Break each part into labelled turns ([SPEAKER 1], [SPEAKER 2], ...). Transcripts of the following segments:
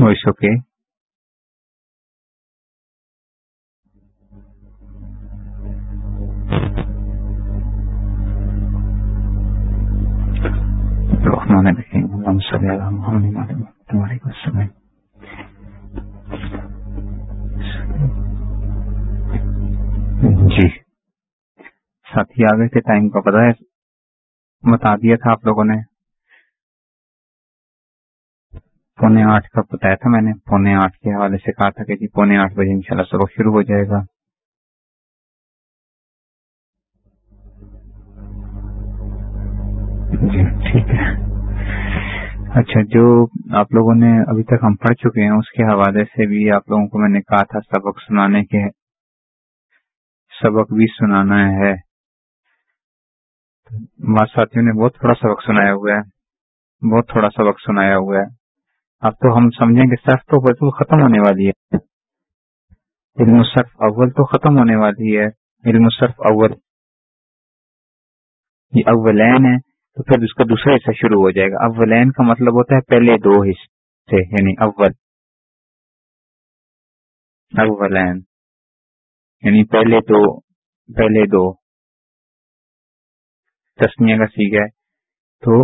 [SPEAKER 1] Voice okay جی۔ ساتھی، آگے کے ٹائم کا پتا ہے، بتا دیا تھا آپ لوگوں نے۔ پونے آٹھ کا بتایا تھا میں نے۔ پونے آٹھ کے حوالے سے کہا تھا کہ جی پونے آٹھ بجے انشاءاللہ شاء سبق شروع ہو جائے گا۔ جی ٹھیک ہے۔ اچھا جو آپ لوگوں نے ابھی تک ہم پڑھ چکے ہیں، اس کے حوالے سے بھی آپ لوگوں کو میں نے کہا تھا، سبق سنانے کے سبق بھی سنانا ہے۔ ماں ساتھیوں نے بہت تھوڑا سبق سنایا ہوا ہے۔ بہت تھوڑا سبق سنایا ہوا ہے۔ اب تو ہم سمجھیں گے صرف تو بالکل ختم ہونے والی ہے۔ علم صرف اول تو ختم ہونے والی ہے۔ علم صرف اول۔ یہ اولین ہے، تو پھر اس کا دوسرا حصہ شروع ہو جائے گا۔ اولین کا مطلب ہوتا ہے پہلے دو حصے یعنی اول۔ اولین۔ یعنی پہلے دو پہلے دو۔ تسمیہ کا سیکھا ہے۔ تو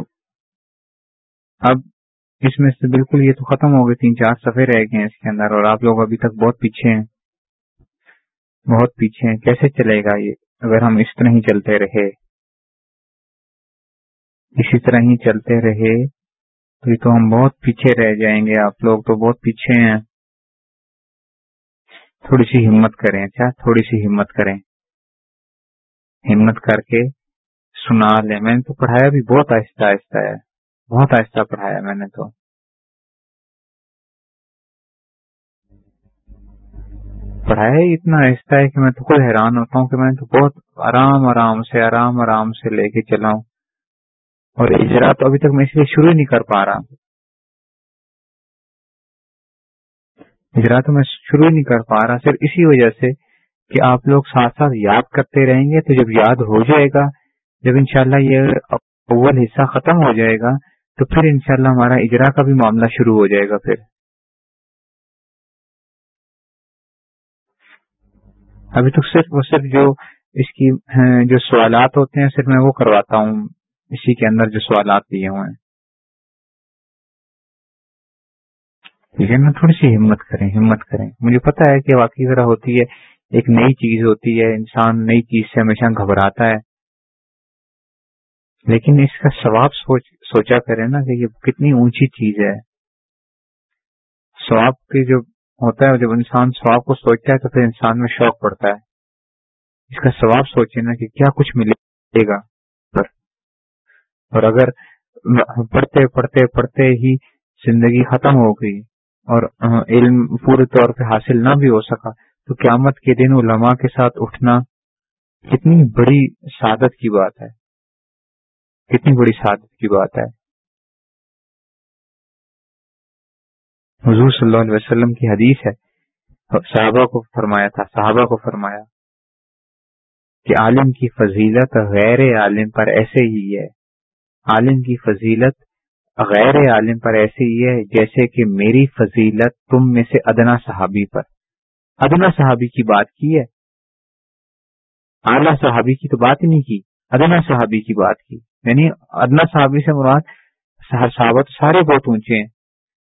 [SPEAKER 1] اب اس میں سے بالکل یہ تو ختم ہو گئے تین چار صفحے رہ گئے ہیں اس کے اندر اور آپ لوگ ابھی تک بہت پیچھے ہیں۔ بہت پیچھے ہیں۔ کیسے چلے گا یہ اگر ہم اس طرح ہی چلتے رہے؟ اسی طرح ہی چلتے رہے تو یہ تو ہم بہت پیچھے رہ جائیں گے۔ آپ لوگ تو بہت پیچھے ہیں۔ تھوڑی سی ہمت کریں اچھا تھوڑی سی ہمت کریں۔ ہمت کر کے سنا لیں۔ میں نے تو پڑھایا بھی بہت آہستہ آہستہ ہے۔ بہت آہستہ پڑھایا میں نے تو۔ پڑھایا ہی اتنا آہستہ ہے کہ میں تو خود حیران ہوتا ہوں کہ میں تو بہت آرام آرام سے، آرام آرام سے لے کے چلاؤں اور اجرا تو ابھی تک میں اس لیے شروع نہیں کر پا رہا۔ اجرا تو میں شروع نہیں کر پا رہا، صرف اسی وجہ سے کہ آپ لوگ ساتھ ساتھ یاد کرتے رہیں گے تو جب یاد ہو جائے گا، جب انشاءاللہ یہ اول حصہ ختم ہو جائے گا تو پھر انشاءاللہ ہمارا اجرا کا بھی معاملہ شروع ہو جائے گا پھر۔ ابھی تو صرف وہ صرف جو اس کی ہاں، جو سوالات ہوتے ہیں، صرف میں وہ کرواتا ہوں۔ اسی کے اندر جو سوالات دیے ہوئے ہیں۔ ٹھیک ہے، نا، تھوڑی سی ہمت کریں ہمت کریں۔ مجھے پتا ہے کہ واقعی ذرا ہوتی ہے، ایک نئی چیز ہوتی ہے، انسان نئی چیز سے ہمیشہ گھبراتا ہے۔ لیکن اس کا ثواب سوچ سوچا کرے نا کہ یہ کتنی اونچی چیز ہے۔ ثواب کی جو ہوتا ہے، جب انسان ثواب کو سوچتا ہے تو پھر انسان میں شوق پڑتا ہے۔ اس کا ثواب سوچے نا کہ کیا کچھ ملے گا پر۔ اور اگر پڑھتے پڑھتے پڑھتے ہی زندگی ختم ہو گئی اور علم پورے طور پہ حاصل نہ بھی ہو سکا، تو قیامت کے دن علماء کے ساتھ اٹھنا کتنی بڑی سعادت کی بات ہے۔ کتنی بڑی سعادت کی بات ہے۔ حضور صلی اللہ علیہ وسلم کی حدیث ہے۔ صحابہ کو فرمایا تھا، صحابہ کو فرمایا کہ عالم کی فضیلت غیر عالم پر ایسے ہی ہے۔ عالم کی فضیلت غیر عالم پر ایسے ہی ہے جیسے کہ میری فضیلت تم میں سے ادنا صحابی پر۔ ادنا صحابی کی بات کی ہے۔ اعلیٰ صحابی کی تو بات ہی نہیں کی۔ ادنا صحابی کی بات کی۔ یعنی ادنا صحابی سے مراد صحابت سارے بہت اونچے ہیں۔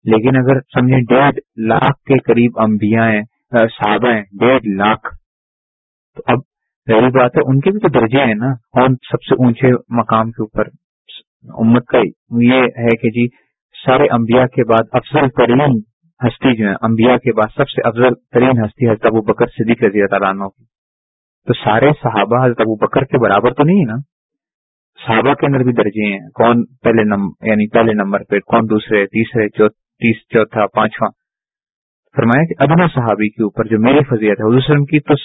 [SPEAKER 1] لیکن اگر سمجھیں ڈیڑھ لاکھ کے قریب انبیاء ہیں صحابہ ہیں، ڈیڑھ لاکھ۔ تو اب پہلی بات ہے، ان کے بھی تو درجے ہیں نا۔ کون سب سے اونچے مقام کے اوپر امت کا یہ ہے کہ جی سارے انبیاء کے بعد افضل ترین ہستی جو ہے انبیاء کے بعد سب سے افضل ترین ہستی حضرت ابو بکر صدیق رضی اللہ عنہ کی۔ تو سارے صحابہ حضرت ابو بکر کے برابر تو نہیں ہے نا؟ صحابہ کے اندر بھی درجے ہیں۔ کون پہلے نمبر یعنی پہلے نمبر پہ، کون دوسرے، تیسرے تیس، چوتھا، پانچواں؟ فرمایا کہ ادنا صحابی کے اوپر جو میری فضیت ہے، حضور وسلم کی تو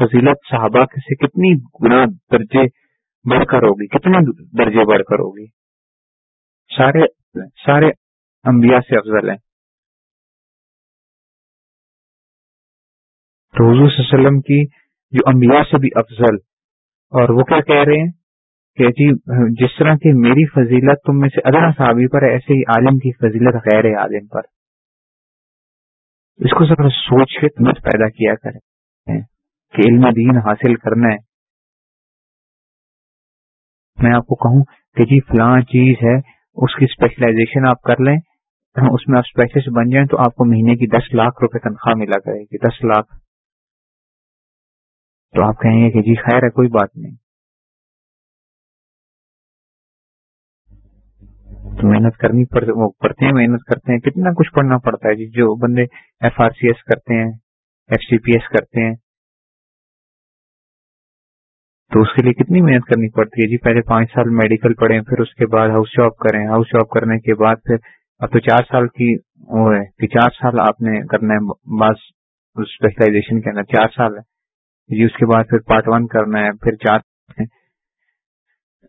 [SPEAKER 1] فضیلت صحابہ سے کتنی گنا درجے بڑھ کر ہوگی؟ کتنے درجے بڑھ کر ہوگی؟ سارے سارے انبیاء سے افضل ہیں۔ تو حضور صلی اللہ علیہ وسلم کی جو انبیاء سے بھی افضل۔ اور وہ کیا کہہ رہے ہیں کہ جی جس طرح کی میری فضیلت تم میں سے ادنا صحابی پر ایسے ہی عالم کی فضیلت غیر عالم پر۔ اس کو ذرا سوچ کے مت پیدا کیا کریں کہ علم دین حاصل کرنا ہے۔ میں آپ کو کہوں کہ جی فلاں چیز ہے، اس کی اسپیشلائزیشن آپ کر لیں۔ اس میں آپ اسپیشلسٹ بن جائیں تو آپ کو مہینے کی دس لاکھ روپے تنخواہ ملا کرے گی۔ دس لاکھ۔ تو آپ کہیں گے کہ جی خیر ہے، کوئی بات نہیں۔ تو محنت کرنی پڑتے ہیں، محنت کرتے ہیں۔ کتنا کچھ پڑھنا پڑتا ہے جی جو بندے ایف آر سی ایس کرتے ہیں ایف سی پی ایس کرتے ہیں۔ تو اس کے لیے کتنی محنت کرنی پڑتی ہے جی؟ پہلے پانچ سال میڈیکل پڑھیں، پھر اس کے بعد ہاؤس جاب کریں۔ ہاؤس جاب کرنے کے بعد پھر اب تو چار سال کی وہ ہے کہ چار سال آپ نے کرنا ہے، بعض اسپیشلائزیشن کے اندر چار سال ہے۔ جی اس کے بعد پھر پارٹ ون کرنا ہے، پھر چار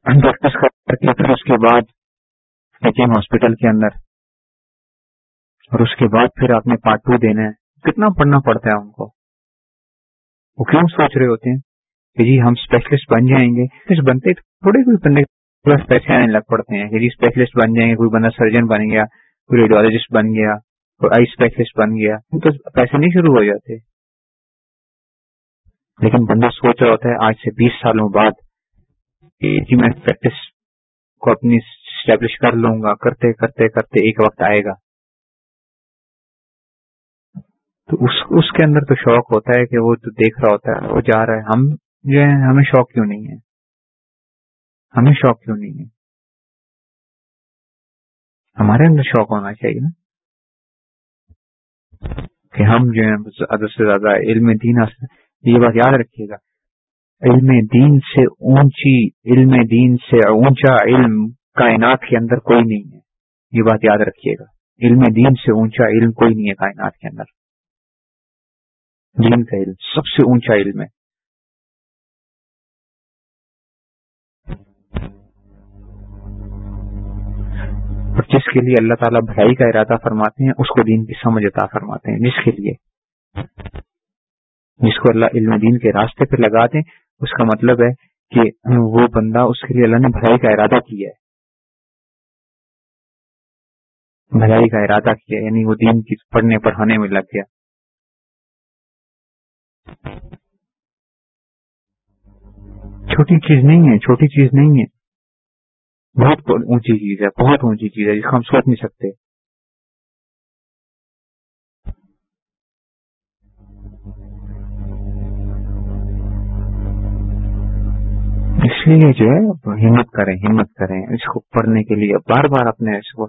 [SPEAKER 1] پریکٹس کر کے پھر اس کے بعد ایچ ایم ہاسپٹل کے اندر۔ اور اس کے بعد پھر آپ نے پارٹ ٹو دینا ہے۔ کتنا پڑھنا پڑتا ہے ان کو؟ وہ کیوں سوچ رہے ہوتے ہیں؟ کہ جی ہم اسپیشلسٹ بن جائیں گے۔ بنتے تھوڑے کوئی بندے پیسے آنے لگ پڑتے ہیں۔ کہ جی اسپیشلسٹ بن جائیں گے، کوئی بندہ سرجن بن گیا، کوئی ریڈیولوجسٹ بن گیا، کوئی آئی اسپیشلسٹ بن گیا۔ تو پیسے نہیں شروع ہو جاتے۔ لیکن بندہ سوچ رہا ہوتا ہے آج سے بیس سالوں بعد کہ جی میں پریکٹس کو اپنی اسٹیبلش کر لوں گا، کرتے کرتے کرتے ایک وقت آئے گا۔ تو اس اس کے اندر تو شوق ہوتا ہے کہ وہ تو دیکھ رہا ہوتا ہے، وہ جا رہا ہے۔ ہم جو ہے ہمیں شوق کیوں نہیں ہے؟ ہمیں شوق کیوں نہیں ہے؟ ہمارے اندر شوق ہونا چاہیے نا۔ کہ ہم جو ہے زیادہ سے زیادہ علم دین یہ بات یاد رکھیے گا۔ علم دین سے اونچی، علم دین سے اونچا علم کائنات کے اندر کوئی نہیں ہے۔ یہ بات یاد رکھیے گا۔ علم دین سے اونچا علم کوئی نہیں ہے کائنات کے اندر۔ دین کا علم، سب سے اونچا علم ہے۔ اور جس کے لیے اللہ تعالیٰ بھلائی کا ارادہ فرماتے ہیں، اس کو دین کی سمجھ عطا فرماتے ہیں، جس کے لیے۔ جس کو اللہ علم دین کے راستے پہ لگا دیں اس کا مطلب ہے کہ وہ بندہ اس کے لیے اللہ نے بھلائی کا ارادہ کیا ہے۔ بھلائی کا ارادہ کیا یعنی وہ دین کی پڑھنے پڑھانے میں لگ گیا۔ چھوٹی چیز نہیں ہے، چھوٹی چیز نہیں ہے۔ بہت اونچی چیز ہے، بہت اونچی چیز ہے، جس کو ہم سوچ نہیں سکتے۔ اس لیے جو ہے ہمت کریں ہمت کریں۔ اس کو پڑھنے کے لیے بار بار اپنے اس کو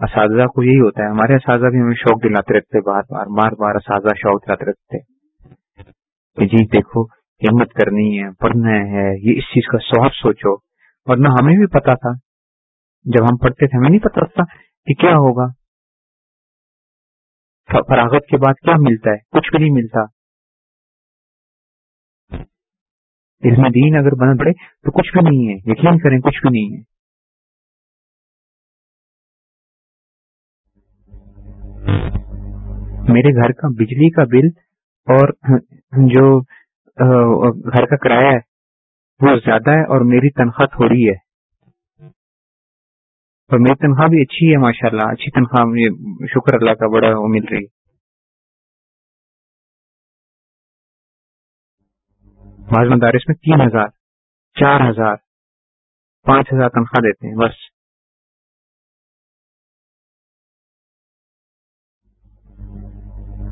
[SPEAKER 1] اساتذہ کو یہی ہوتا ہے، ہمارے اساتذہ بھی ہمیں شوق دلاتے رکھتے بار بار بار بار اساتذہ شوق دلاتے رکھتے کہ جی دیکھو، ہمت کرنی ہے، پڑھنا ہے، یہ اس چیز کا سواب سوچو۔ ورنہ ہمیں بھی پتا تھا، جب ہم پڑھتے تھے، ہمیں نہیں پتا تھا کہ کیا ہوگا۔ فراغت کے بعد کیا ملتا ہے؟ کچھ بھی نہیں ملتا۔ علم دین اگر بن پڑے تو کچھ بھی نہیں ہے، یقین کریں کچھ بھی نہیں ہے۔ میرے گھر کا بجلی کا بل اور جو گھر کا کرایہ ہے، وہ زیادہ ہے اور میری تنخواہ تھوڑی ہے۔ اور میری تنخواہ بھی اچھی ہے ماشاء اللہ اچھی تنخواہ مجھے شکر اللہ کا، بڑا وہ مل رہی۔ بعض مدارس میں تین ہزار چار ہزار پانچ ہزار تنخواہ دیتے ہیں بس۔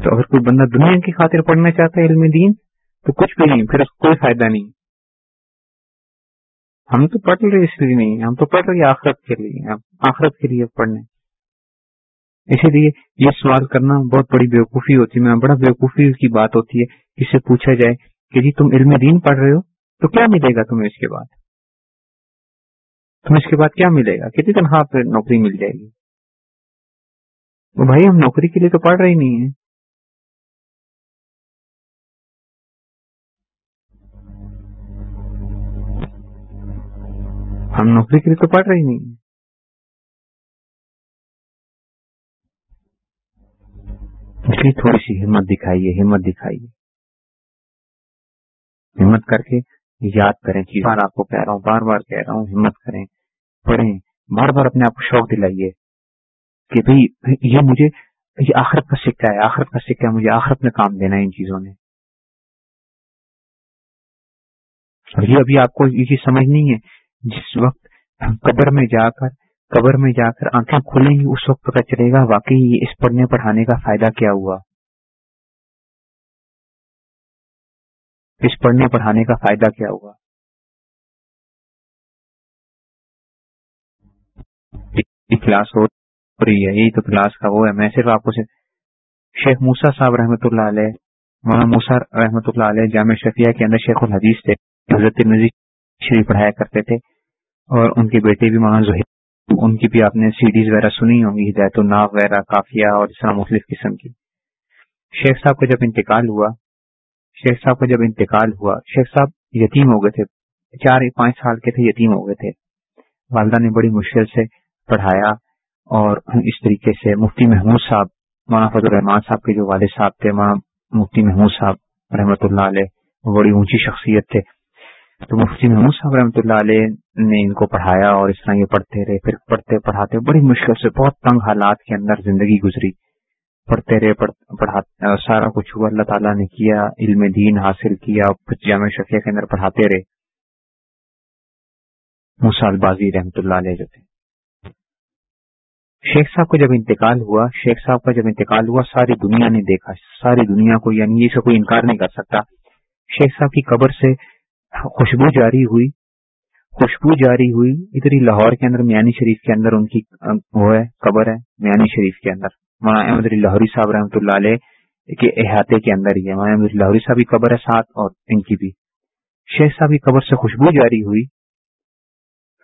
[SPEAKER 1] تو اگر کوئی بندہ دنیا کی خاطر پڑھنا چاہتا ہے علم دین تو کچھ بھی نہیں پھر اس کو کوئی فائدہ نہیں۔ ہم تو پڑھ رہے اس لیے نہیں ہم تو پڑھ رہے آخرت کے لیے آخرت کے لیے پڑھنے اسی لیے یہ سوال کرنا بہت بڑی بیوقوفی ہوتی ہے بڑا بیوقوفی کی بات ہوتی ہے جس سے پوچھا جائے کہ جی تم علم دین پڑھ رہے ہو، تو کیا ملے گا تمہیں اس کے بعد؟ تمہیں اس کے بعد کیا ملے گا؟ کتنی تنخواہ پہ نوکری مل جائے گی؟ وہ بھائی ہم نوکری کے لیے تو پڑھ رہے ہی نہیں ہیں۔ ہم نوکری کے لیے تو پڑھ رہی نہیں ہیں۔ اس لیے تھوڑی سی ہمت دکھائیے ہمت دکھائیے۔ ہمت کر کے یاد کریں چیز بار آپ کو کہہ رہا ہوں، بار بار کہہ رہا ہوں، ہمت کریں، پڑھیں، بار بار اپنے آپ کو شوق دلائیے کہ بھئی، یہ مجھے، یہ آخرت کا سکہ ہے، آخرت کا سکہ ہے، مجھے آخرت میں کام دینا ہے ان چیزوں نے اور یہ ابھی آپ کو یہ چیز سمجھ نہیں ہے، جس وقت قبر میں جا کر، قبر میں جا کر آنکھیں کھلیں گی، اس وقت پتہ چلے گا واقعی اس پڑھنے پڑھانے کا فائدہ کیا ہوا۔ اس پڑھنے پڑھانے کا فائدہ کیا ہوا؟ کلاس ہو رہی ہے، یہی تو کلاس کا وہ ہے۔ میں صرف آپ کو شیخ موسا صاحب رحمۃ اللہ علیہ، مولانا موسا رحمۃ اللہ علیہ جامع شفیہ کے اندر شیخ الحدیث تھے۔ حضرت شریف پڑھایا کرتے تھے۔ اور ان کے بیٹے بھی مولانا ظہیر ان کی بھی آپ نے سیڈیز وغیرہ سنی ہوں گی، ہدایت الناف وغیرہ، کافیہ اور اس طرح مختلف قسم کی۔ شیخ صاحب کا جب انتقال ہوا شیخ صاحب کا جب انتقال ہوا، شیخ صاحب یتیم ہو گئے تھے۔ چار پانچ سال کے تھے، یتیم ہو گئے تھے۔ والدہ نے بڑی مشکل سے پڑھایا اور اس طریقے سے مفتی محمود صاحب، مولانا فضل الرحمان صاحب کے جو والد صاحب تھے، مولانا مفتی محمود صاحب رحمۃ اللہ علیہ، وہ بڑی اونچی شخصیت تھے۔ تو مفتی محمود صاحب رحمۃ اللہ علیہ نے ان کو پڑھایا اور اس طرح یہ پڑھتے رہے، پھر پڑھتے پڑھاتے بڑی مشکل سے بہت تنگ حالات کے اندر زندگی گزری۔ پڑھتے رہے پڑھاتے سارا کچھ ہوا، اللہ تعالیٰ نے کیا، علم دین حاصل کیا جامع شفیہ کے اندر پڑھاتے رہے۔ مسال بازی رحمۃ اللہ علیہ جو تھے۔ شیخ صاحب کا جب انتقال ہوا، شیخ صاحب کا جب انتقال ہوا، ساری دنیا نے دیکھا، ساری دنیا کو یعنی یہ سے کوئی انکار نہیں کر سکتا۔ شیخ صاحب کی قبر سے خوشبو جاری ہوئی خوشبو جاری ہوئی، ادھر ہی لاہور کے اندر، میانی شریف کے اندر ان کی وہ ہے، قبر ہے، میانی شریف کے اندر۔ مولانا احمد لاہوری صاحب رحمۃ اللہ علیہ کے احاطے کے اندر ہی ہے۔ مولانا احمد لاہوری صاحب کی قبر ہے ساتھ اور ان کی بھی۔ شیخ صاحب کی قبر سے خوشبو جاری ہوئی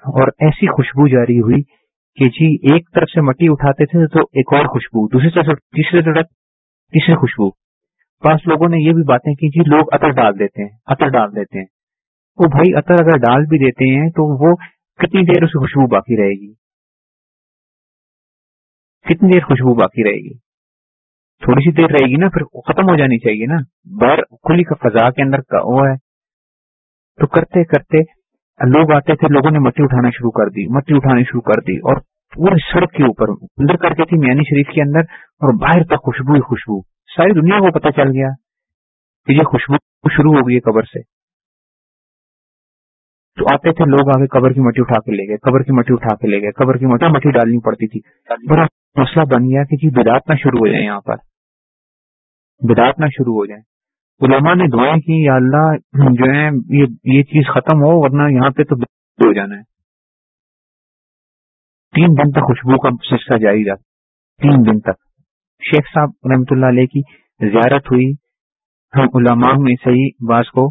[SPEAKER 1] اور ایسی خوشبو جاری ہوئی کہ جی ایک طرف سے مٹی اٹھاتے تھے تو ایک اور خوشبو، دوسری طرف تیسری طرف تیسری خوشبو۔ بعض لوگوں نے یہ بھی باتیں کی جی لوگ عطر ڈال دیتے ہیں، عطر ڈال دیتے ہیں۔ وہ بھائی عطر اگر ڈال بھی دیتے ہیں تو وہ کتنی دیر اس خوشبو باقی رہے گی؟ کتنی دیر خوشبو باقی رہے گی؟ تھوڑی سی دیر رہے گی نا، پھر ختم ہو جانی چاہیے نا۔ باہر کھلی کا فضا کے اندر وہ ہے۔ تو کرتے کرتے لوگ آتے تھے، لوگوں نے مٹی اٹھانا شروع کر دی، مٹی اٹھانی شروع کر دی اور پورے سڑک کے اوپر، اندر کر کے تھی میانی شریف کے اندر اور باہر تک خوشبو ہی خوشبو۔ ساری دنیا کو پتا چل گیا کہ یہ خوشبو شروع ہو گئی قبر سے۔ تو آتے تھے لوگ آگے قبر کی مٹی اٹھا کے لے گئے قبر کی مٹی اٹھا کے لے گئے قبر کی مٹی مٹی ڈالنی پڑتی تھی۔ بڑا مسئلہ بن گیا کہ جی بدات نہ شروع ہو جائیں یہاں پر۔ بدات نہ شروع ہو جائیں علماء نے دعائیں کی یا اللہ جو ہے یہ چیز ختم ہو ورنہ یہاں پہ تو ہو جانا ہے۔ تین دن تک خوشبو کا سلسلہ جاری رہا۔ تین دن تک۔ شیخ صاحب رحمۃ اللہ علیہ کی زیارت ہوئی۔ ہم علماء میں صحیح باز کو۔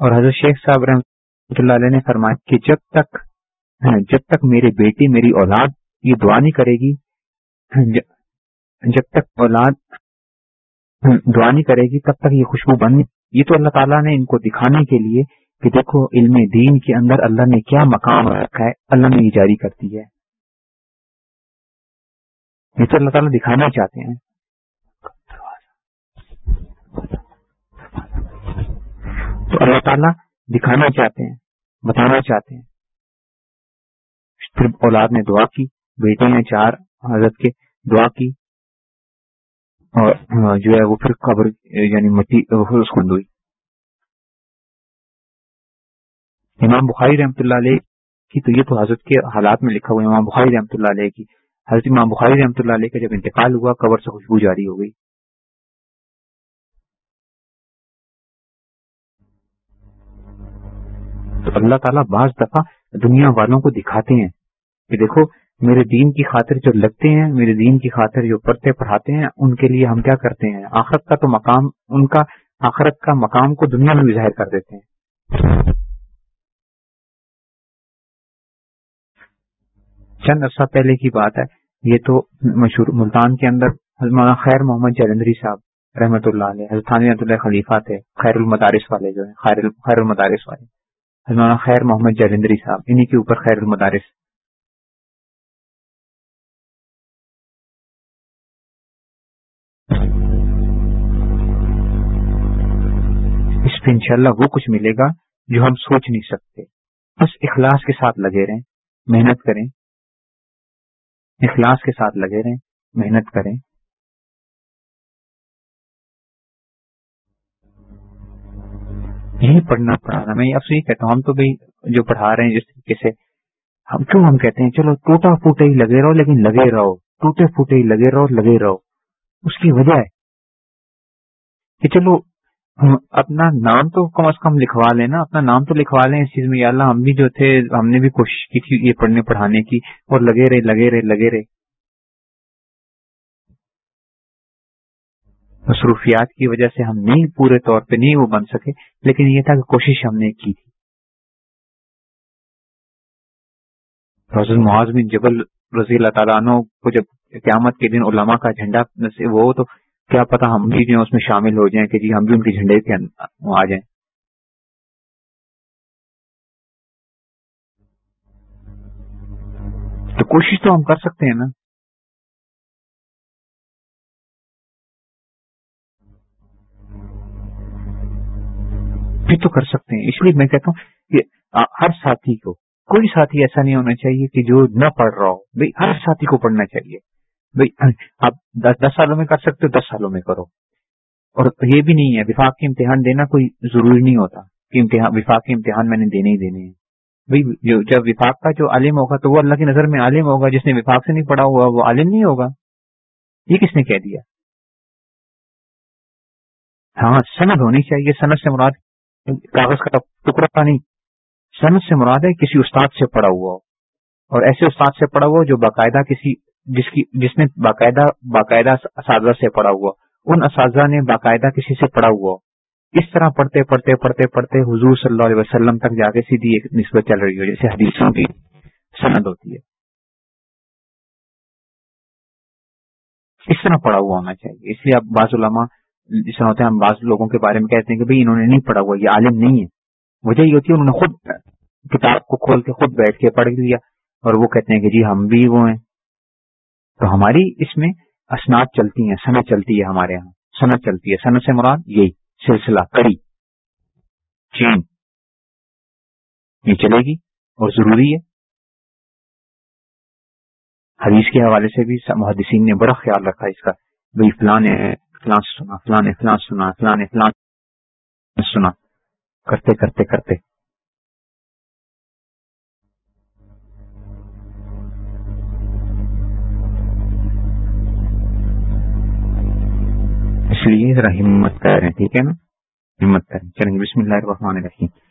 [SPEAKER 1] اور حضرت شیخ صاحب رحمۃ اللہ علیہ نے فرمایا کہ جب تک ہاں، جب تک میرے بیٹی میری اولاد یہ دعا نہیں کرے گی ہاں، جب تک اولاد ہاں، دعا نہیں کرے گی، تب تک یہ خوشبو بن یہ تو اللہ تعالیٰ نے ان کو دکھانے کے لیے کہ دیکھو، علم دین کے اندر اللہ نے کیا مقام رکھا ہے، اللہ نے یہ جاری کرتی ہے۔ یہ تو اللہ تعالیٰ دکھانا چاہتے ہیں۔ تو اللہ تعالیٰ دکھانا چاہتے ہیں۔ بتانا چاہتے ہیں۔ پھر اولاد نے دعا کی، بیٹے نے چار، حضرت کے دعا کی۔ اور جو ہے وہ پھر قبر یعنی مٹی اس کو ہوئی امام بخاری رحمۃ اللہ علیہ کی تو یہ تو حضرت کے حالات میں لکھا ہوا امام بخاری رحمۃ اللہ علیہ کی۔ حضرت امام بخاری رحمۃ اللہ علیہ کا جب انتقال ہوا، قبر سے خوشبو جاری ہو گئی۔ تو اللہ تعالیٰ بعض دفعہ دنیا والوں کو دکھاتے ہیں کہ دیکھو، میرے دین کی خاطر جو لگتے ہیں، میرے دین کی خاطر جو پڑھتے پڑھاتے ہیں، ان کے لیے ہم کیا کرتے ہیں؟ آخرت کا تو مقام، ان کا آخرت کا مقام کو دنیا میں بھی ظاہر کر دیتے ہیں۔ چند عرصہ پہلے کی بات ہے، یہ تو مشہور ملتان کے اندر مولانا خیر محمد جلندری صاحب رحمۃ اللہ علیہ رحمۃ اللہ خلیفہ تھے خیر المدارس والے جو ہیں، خیر المدارس والے۔ مولانا خیر محمد جلندری صاحب، انہی کے اوپر خیر المدارس۔ اس پہ انشاءاللہ وہ کچھ ملے گا جو ہم سوچ نہیں سکتے۔ بس اخلاص کے ساتھ لگے رہیں، محنت کریں۔ اخلاص کے ساتھ لگے رہیں، محنت کریں۔ یہی پڑھنا پڑھانا میں اب سے یہ کہتا ہوں۔ ہم تو بھائی جو پڑھا رہے ہیں جس طریقے سے، ہم کیوں ہم کہتے ہیں، چلو ٹوٹا پھوٹے ہی لگے رہو لیکن لگے رہو۔ ٹوٹے پھوٹے ہی لگے رہو لگے رہو۔ اس کی وجہ ہے کہ چلو اپنا نام تو کم از کم لکھوا لیں نا، اپنا نام تو لکھوا لیں اس چیز میں۔ یا اللہ، ہم بھی جو تھے، ہم نے بھی کوشش کی تھی یہ پڑھنے، پڑھانے کی۔ اور لگے رہے لگے رہے لگے رہے۔ مصروفیات کی وجہ سے ہم نہیں پورے طور پہ نہیں وہ بن سکے، لیکن یہ تھا کہ کوشش ہم نے کی تھی۔ معاذ بن جبل رضی اللہ تعالیٰ عنہ کو جب قیامت کے دن علماء کا جھنڈا وہ تو کیا پتا ہم بھی جو اس میں شامل ہو جائیں کہ جی ہم بھی ان کے جھنڈے کے آ جائیں۔ تو کوشش تو ہم کر سکتے ہیں نا۔ تو کر سکتے ہیں۔ اس لیے میں کہتا ہوں کہ ہر ساتھی کو، کوئی ساتھی ایسا نہیں ہونا چاہیے کہ جو نہ پڑھ رہا ہو۔ بھائی، ہر ساتھی کو پڑھنا چاہیے۔ بھائی، آپ دس سالوں میں کر سکتے ہو، دس سالوں میں کرو۔ اور یہ بھی نہیں ہے، وفاق کے امتحان دینا کوئی ضروری نہیں ہوتا۔ کہ امتحان، وفاق کے امتحان میں نے دینے ہی دینے ہیں۔ بھائی جب وفاق کا جو عالم ہوگا تو وہ اللہ کی نظر میں عالم ہوگا، جس نے وفاق سے نہیں پڑھا ہوا، وہ عالم نہیں ہوگا۔ یہ کس نے کہہ دیا؟ ہاں سند ہونی چاہیے۔ سند سے مراد کاغذ کا ٹکڑا نہیں سند سے مراد ہے کسی استاد سے پڑھا ہوا ہو۔ اور ایسے استاد سے پڑھا ہوا جو باقاعدہ کسی، جس کی، جس نے باقاعدہ باقاعدہ اساتذہ سے پڑھا ہوا ان اساتذہ نے باقاعدہ کسی سے پڑھا ہوا اس طرح پڑھتے پڑھتے پڑھتے پڑھتے حضور صلی اللہ علیہ وسلم تک جا کے سیدھی ایک نسبت چل رہی ہو جیسے حدیثوں کی سند ہوتی ہے۔ اس طرح پڑھا ہوا ہونا چاہیے۔ اس لیے اب بعض علماء جس طرح ہوتے ہیں ہم بعض لوگوں کے بارے میں کہتے ہیں کہ بھائی انہوں نے نہیں پڑھا ہوا، یہ عالم نہیں ہے۔ وجہ یہ ہوتی ہے انہوں نے خود کتاب کو کھول کے خود بیٹھ کے پڑھ لیا اور وہ کہتے ہیں کہ جی ہم بھی وہ ہیں۔ تو ہماری اس میں اسناد چلتی ہیں صنعت چلتی ہے ہمارے یہاں صنعت چلتی ہے۔ صنعت سے مراد یہی، سلسلہ، کڑی۔ چین۔ یہ چلے گی اور ضروری ہے۔ حدیث کے حوالے سے بھی محدثین نے بڑا خیال رکھا اس کا بھائی فلان فلان سنا، فلان فلان سنا، فلان فلان سنا۔ کرتے کرتے کرتے۔ اس لیے ذرا ہمت کریں، ٹھیک ہے نا؟ ہمت کریں۔ چلیں، بسم اللہ الرحمن الرحیم۔